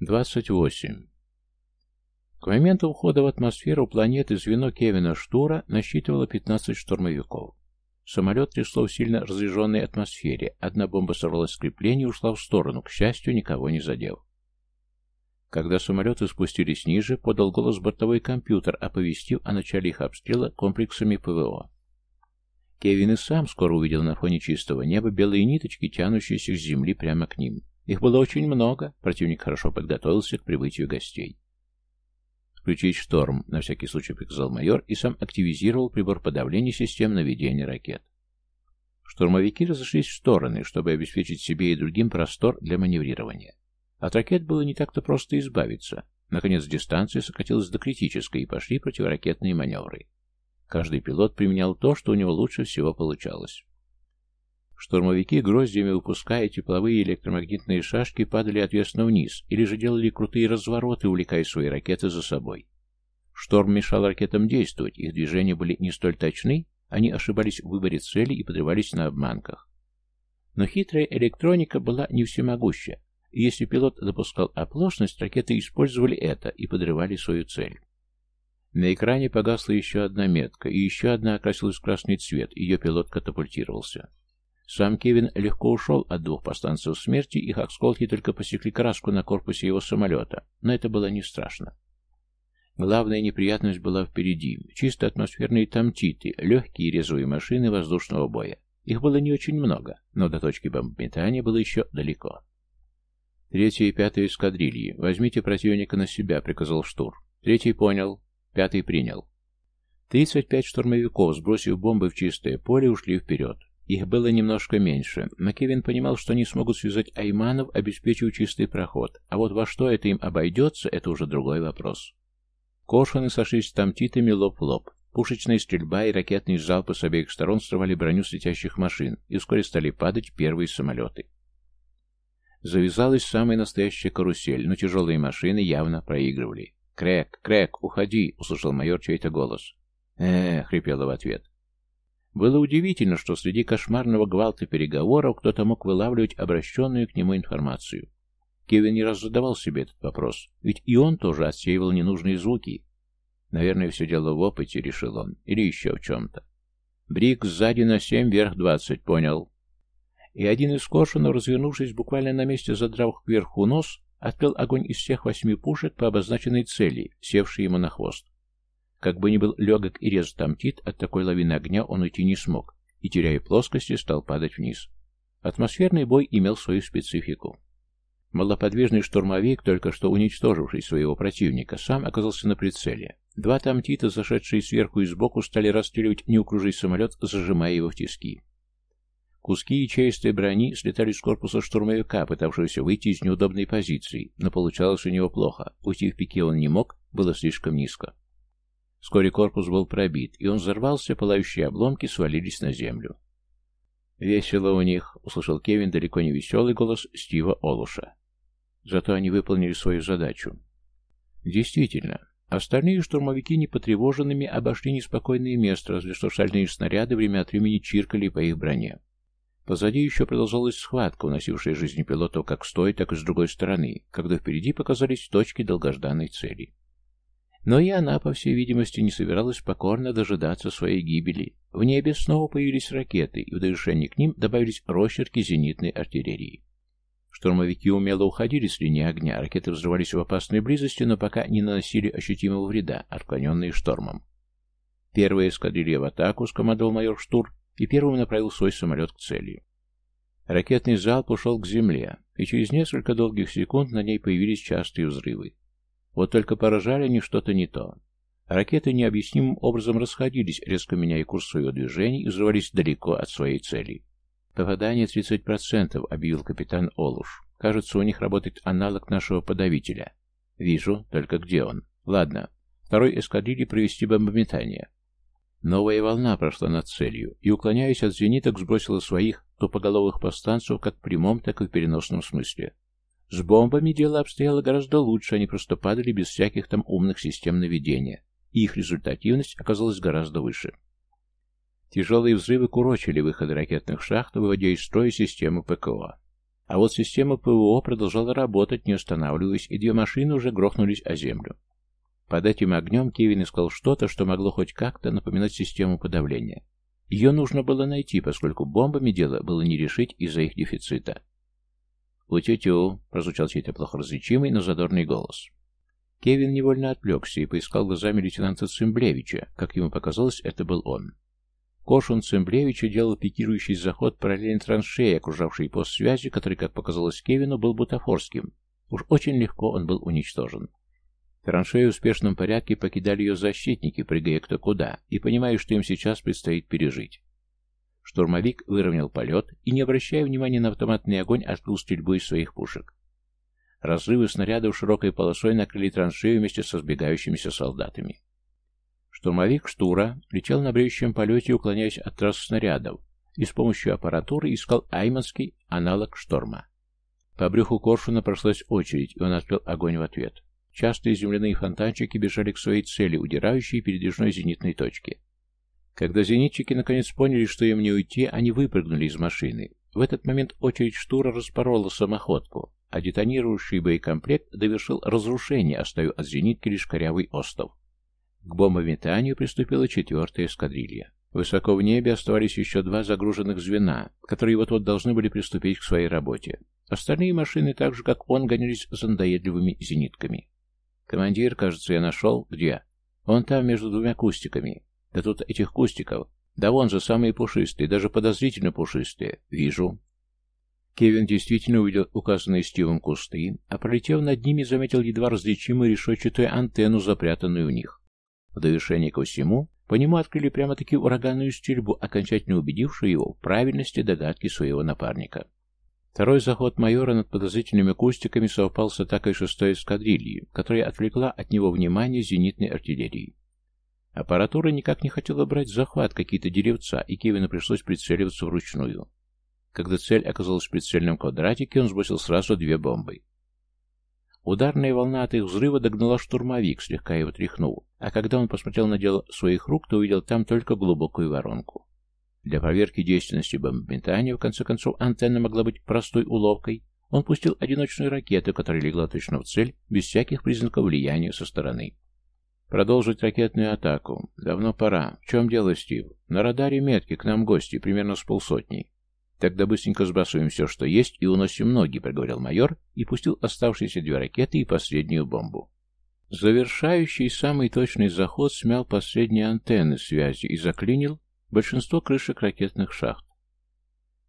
28. К моменту ухода в атмосферу планеты звено Кевина Штура насчитывало 15 штурмовиков. Самолет трясло в сильно разряженной атмосфере. Одна бомба сорвалась с крепления и ушла в сторону, к счастью, никого не задев. Когда самолеты спустились ниже, подал голос бортовой компьютер, оповестив о начале их обстрела комплексами ПВО. Кевин и сам скоро увидел на фоне чистого неба белые ниточки, тянущиеся с земли прямо к ним. Их было очень много, противник хорошо подготовился к прибытию гостей. «Включить шторм», — на всякий случай приказал майор и сам активизировал прибор подавления систем наведения ракет. Штурмовики разошлись в стороны, чтобы обеспечить себе и другим простор для маневрирования. От ракет было не так-то просто избавиться. Наконец дистанция сократилась до критической, и пошли противоракетные маневры. Каждый пилот применял то, что у него лучше всего получалось. Штурмовики, гроздьями выпуская тепловые и электромагнитные шашки, падали отвесно вниз, или же делали крутые развороты, увлекая свои ракеты за собой. Шторм мешал ракетам действовать, их движения были не столь точны, они ошибались в выборе цели и подрывались на обманках. Но хитрая электроника была не всемогуща, и если пилот допускал оплошность, ракеты использовали это и подрывали свою цель. На экране погасла еще одна метка, и еще одна окрасилась в красный цвет, ее пилот катапультировался. Сам Кевин легко ушел от двух повстанцев смерти, их осколки только посекли краску на корпусе его самолета, но это было не страшно. Главная неприятность была впереди. Чисто атмосферные тамтиты, легкие резвые машины воздушного боя. Их было не очень много, но до точки бомбометания было еще далеко. «Третья и пятая эскадрильи. Возьмите противника на себя», — приказал Штур. «Третий понял. Пятый принял». Тридцать пять штурмовиков, сбросив бомбы в чистое поле, ушли вперед. Их было немножко меньше, но Кевин понимал, что они смогут связать Айманов, обеспечив чистый проход, а вот во что это им обойдется, это уже другой вопрос. Кошины сошлись с тамтитами лоб в лоб. Пушечная стрельба и ракетные залпы с обеих сторон срывали броню с летящих машин, и вскоре стали падать первые самолеты. Завязалась самая настоящая карусель, но тяжелые машины явно проигрывали. «Крэк, Крэк, уходи!» — услышал майор чей-то голос. «Э-э!» — хрипело в ответ. Было удивительно, что среди кошмарного гвалта переговоров кто-то мог вылавливать обращенную к нему информацию. Кевин не раз задавал себе этот вопрос, ведь и он тоже отсеивал ненужные звуки. Наверное, все дело в опыте, решил он, или еще в чем-то. Брик сзади на семь, вверх двадцать, понял. И один из кошенов, развернувшись буквально на месте, задрав кверху нос, открыл огонь из всех восьми пушек по обозначенной цели, севшей ему на хвост. Как бы ни был легок и резв тамтит, от такой лавины огня он уйти не смог, и, теряя плоскости, стал падать вниз. Атмосферный бой имел свою специфику. Малоподвижный штурмовик, только что уничтоживший своего противника, сам оказался на прицеле. Два тамтита, зашедшие сверху и сбоку, стали расстреливать неуклюжий самолет, зажимая его в тиски. Куски ячеистой брони слетали с корпуса штурмовика, пытавшегося выйти из неудобной позиции, но получалось у него плохо. Уйти в пике он не мог, было слишком низко. Вскоре корпус был пробит, и он взорвался, пылающие обломки свалились на землю. «Весело у них», — услышал Кевин далеко не веселый голос Стива Олуша. Зато они выполнили свою задачу. Действительно, остальные штурмовики непотревоженными обошли неспокойное место, разве что шальные снаряды время от времени чиркали по их броне. Позади еще продолжалась схватка, уносившая жизни пилотов как с той, так и с другой стороны, когда впереди показались точки долгожданной цели. Но и она, по всей видимости, не собиралась покорно дожидаться своей гибели. В небе снова появились ракеты, и в довершение к ним добавились росчерки зенитной артиллерии. Штурмовики умело уходили с линии огня, ракеты взрывались в опасной близости, но пока не наносили ощутимого вреда, отклоненные штормом. Первая эскадрилья в атаку, скомандовал майор Штур, и первым направил свой самолет к цели. Ракетный залп ушел к земле, и через несколько долгих секунд на ней появились частые взрывы. Вот только поражали они что-то не то. Ракеты необъяснимым образом расходились, резко меняя курс своего движения и взрывались далеко от своей цели. «Попадание 30%, — объявил капитан Олуш. «Кажется, у них работает аналог нашего подавителя. Вижу, только где он? Ладно, второй эскадрильи провести бомбометание». Новая волна прошла над целью и, уклоняясь от зениток, сбросила своих тупоголовых повстанцев как в прямом, так и в переносном смысле. С бомбами дело обстояло гораздо лучше, они просто падали без всяких там умных систем наведения, и их результативность оказалась гораздо выше. Тяжелые взрывы курочили выходы ракетных шахт, выводя из строя системы ПКО. А вот система ПВО продолжала работать, не останавливаясь, и две машины уже грохнулись о землю. Под этим огнем Кевин искал что-то, что могло хоть как-то напоминать систему подавления. Ее нужно было найти, поскольку бомбами дело было не решить из-за их дефицита. «У-тю-тю», — прозвучал чей-то плохо различимый, но задорный голос. Кевин невольно отвлекся и поискал глазами лейтенанта Цимблевича. Как ему показалось, это был он. Кошун Цимблевича делал пикирующий заход параллельно траншеи, окружавшей пост связи, который, как показалось Кевину, был бутафорским. Уж очень легко он был уничтожен. Траншею в успешном порядке покидали ее защитники, прыгая кто куда, и понимая, что им сейчас предстоит пережить. Штурмовик выровнял полет и, не обращая внимания на автоматный огонь, открыл стрельбу из своих пушек. Разрывы снарядов широкой полосой накрыли траншею вместе со сбегающимися солдатами. Штурмовик Штура летел на бреющем полете, уклоняясь от трасс снарядов, и с помощью аппаратуры искал айманский аналог шторма. По брюху Коршуна прошлась очередь, и он открыл огонь в ответ. Частые земляные фонтанчики бежали к своей цели, удирающей передвижной зенитной точке. Когда зенитчики наконец поняли, что им не уйти, они выпрыгнули из машины. В этот момент очередь штура распорола самоходку, а детонировавший боекомплект довершил разрушение, оставив от зенитки лишь корявый остов. К бомбометанию приступила четвертая эскадрилья. Высоко в небе оставались еще два загруженных звена, которые вот-вот должны были приступить к своей работе. Остальные машины, так же как он, гонялись за надоедливыми зенитками. «Командир, кажется, я нашел. Где?» «Он там, между двумя кустиками. Да тут этих кустиков. Да вон же самые пушистые, даже подозрительно пушистые. Вижу». Кевин действительно увидел указанные Стивом кусты, а пролетев над ними, заметил едва различимую решетчатую антенну, запрятанную в них. В довершение ко всему, по нему открыли прямо-таки ураганную стрельбу, окончательно убедившую его в правильности догадки своего напарника. Второй заход майора над подозрительными кустиками совпал с атакой шестой эскадрильи, которая отвлекла от него внимание зенитной артиллерии. Аппаратура никак не хотела брать в захват какие-то деревца, и Кевину пришлось прицеливаться вручную. Когда цель оказалась в прицельном квадратике, он сбросил сразу две бомбы. Ударная волна от их взрыва догнала штурмовик, слегка его тряхнул, а когда он посмотрел на дело своих рук, то увидел там только глубокую воронку. Для проверки действенности бомбометания, в конце концов, антенна могла быть простой уловкой. Он пустил одиночную ракету, которая легла точно в цель, без всяких признаков влияния со стороны. Продолжить ракетную атаку. Давно пора. В чем дело, Стив? На радаре метки, к нам гости, примерно с полсотни. Тогда быстренько сбрасываем все, что есть, и уносим ноги, проговорил майор и пустил оставшиеся две ракеты и последнюю бомбу. Завершающий самый точный заход смял последние антенны связи и заклинил большинство крышек ракетных шахт.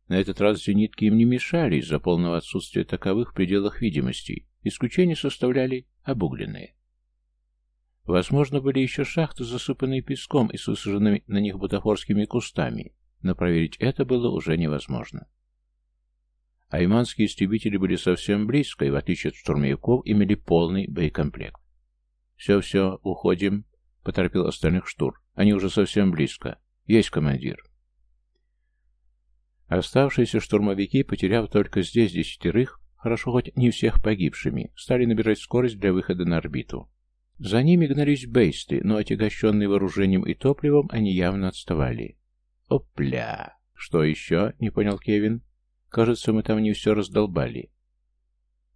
На этот раз зенитки им не мешали из-за полного отсутствия таковых в пределах видимости. Исключение составляли обугленные. Возможно, были еще шахты, засыпанные песком и с высаженными на них бутафорскими кустами, но проверить это было уже невозможно. Айманские истребители были совсем близко и, в отличие от штурмовиков, имели полный боекомплект. «Все-все, уходим», — поторопил остальных штур. «Они уже совсем близко. «Есть, командир». Оставшиеся штурмовики, потеряв только здесь десятерых, хорошо хоть не всех погибшими, стали набирать скорость для выхода на орбиту. За ними гнались бейсты, но отягощенные вооружением и топливом они явно отставали. «Опля! Что еще?» — не понял Кевин. «Кажется, мы там не все раздолбали».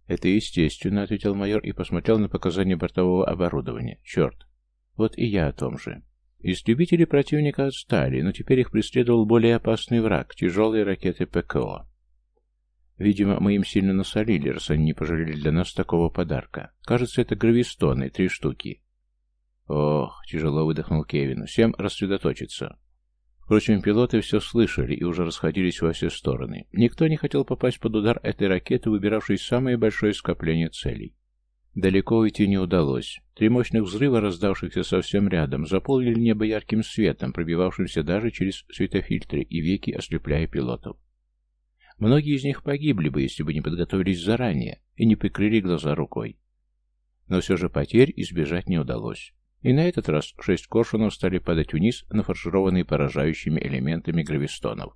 «Это естественно», — ответил майор и посмотрел на показания бортового оборудования. «Черт! Вот и я о том же». Истребители противника отстали, но теперь их преследовал более опасный враг — тяжелые ракеты ПКО. Видимо, мы им сильно насолили, раз они не пожалели для нас такого подарка. Кажется, это гравистоны, три штуки. Ох, тяжело выдохнул Кевин. Всем рассредоточиться. Впрочем, пилоты все слышали и уже расходились во все стороны. Никто не хотел попасть под удар этой ракеты, выбиравшей самое большое скопление целей. Далеко уйти не удалось. Три мощных взрыва, раздавшихся совсем рядом, заполнили небо ярким светом, пробивавшимся даже через светофильтры и веки, ослепляя пилотов. Многие из них погибли бы, если бы не подготовились заранее и не прикрыли глаза рукой. Но все же потерь избежать не удалось. И на этот раз шесть коршунов стали падать вниз, нафаршированные поражающими элементами гравистонов.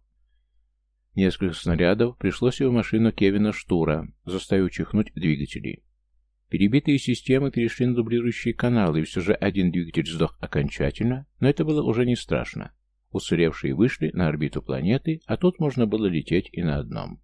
Несколько снарядов пришлось и в машину Кевина Штура, заставив чихнуть двигатели. Перебитые системы перешли на дублирующие каналы, и все же один двигатель сдох окончательно, но это было уже не страшно. Уцелевшие вышли на орбиту планеты, а тут можно было лететь и на одном.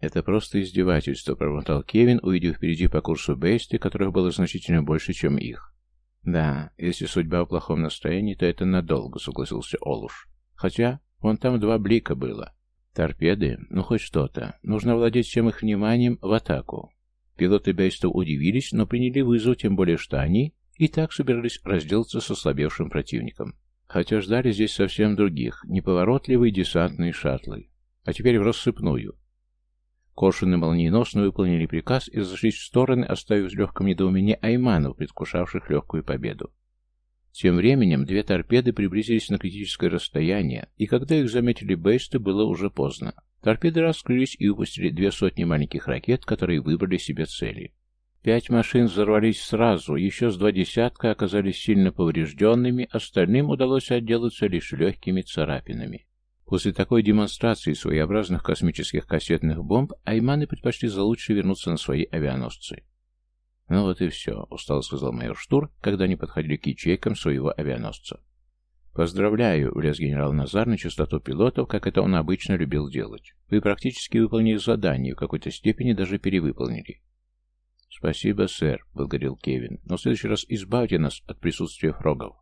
«Это просто издевательство», — промотал Кевин, увидев впереди по курсу Бейсты, которых было значительно больше, чем их. «Да, если судьба в плохом настроении, то это надолго», — согласился Олуш. «Хотя, вон там два блика было. Торпеды, ну хоть что-то. Нужно владеть всем их вниманием в атаку». Пилоты Бейста удивились, но приняли вызов, тем более что они и так собирались разделаться с ослабевшим противником. Хотя ждали здесь совсем других, неповоротливые десантные шаттлы. А теперь в рассыпную. Коршуны молниеносно выполнили приказ и разошлись в стороны, оставив в легком недоумении Айманов, предвкушавших легкую победу. Тем временем две торпеды приблизились на критическое расстояние, и когда их заметили бейсты, было уже поздно. Торпеды раскрылись и выпустили две сотни маленьких ракет, которые выбрали себе цели. Пять машин взорвались сразу, еще с два десятка оказались сильно поврежденными, остальным удалось отделаться лишь легкими царапинами. После такой демонстрации своеобразных космических кассетных бомб Айманы предпочли за лучше вернуться на свои авианосцы. «Ну вот и все», — устало сказал майор Штур, когда они подходили к ячейкам своего авианосца. «Поздравляю», — влез генерал Назар на частоту пилотов, как это он обычно любил делать. «Вы практически выполнили задание, в какой-то степени даже перевыполнили». «Спасибо, сэр», — благодарил Кевин, — «но в следующий раз избавьте нас от присутствия фрогов».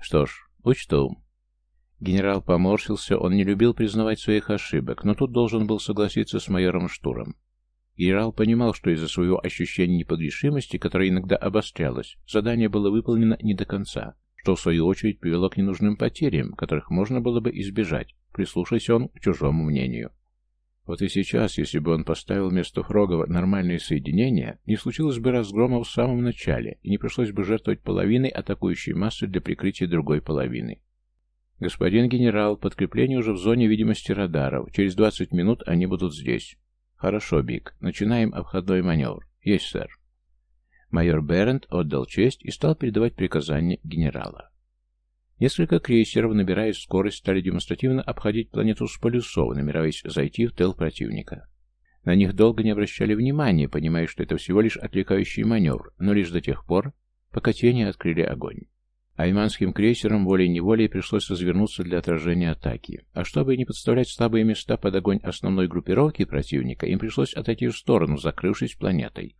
«Что ж, учту», Генерал поморщился, он не любил признавать своих ошибок, но тут должен был согласиться с майором Штуром. Генерал понимал, что из-за своего ощущения непогрешимости, которое иногда обострялось, задание было выполнено не до конца, что в свою очередь привело к ненужным потерям, которых можно было бы избежать, прислушаясь он к чужому мнению. Вот и сейчас, если бы он поставил вместо Фрогова нормальные соединения, не случилось бы разгрома в самом начале, и не пришлось бы жертвовать половиной атакующей массы для прикрытия другой половины. «Господин генерал, подкрепление уже в зоне видимости радаров. Через 20 минут они будут здесь». «Хорошо, Биг. Начинаем обходной маневр». «Есть, сэр». Майор Берент отдал честь и стал передавать приказания генерала. Несколько крейсеров, набирая скорость, стали демонстративно обходить планету с полюсов, намереваясь зайти в тыл противника. На них долго не обращали внимания, понимая, что это всего лишь отвлекающий маневр, но лишь до тех пор, пока те не открыли огонь. Айманским крейсерам волей-неволей пришлось развернуться для отражения атаки. А чтобы не подставлять слабые места под огонь основной группировки противника, им пришлось отойти в сторону, закрывшись планетой.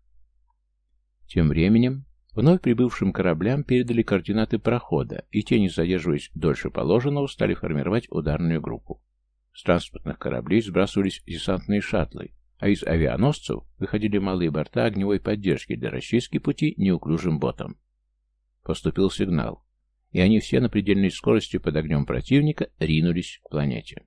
Тем временем, вновь прибывшим кораблям передали координаты прохода, и те, не задерживаясь дольше положенного, стали формировать ударную группу. С транспортных кораблей сбрасывались десантные шаттлы, а из авианосцев выходили малые борта огневой поддержки для расчистки пути неуклюжим ботам. Поступил сигнал и они все на предельной скорости под огнем противника ринулись к планете.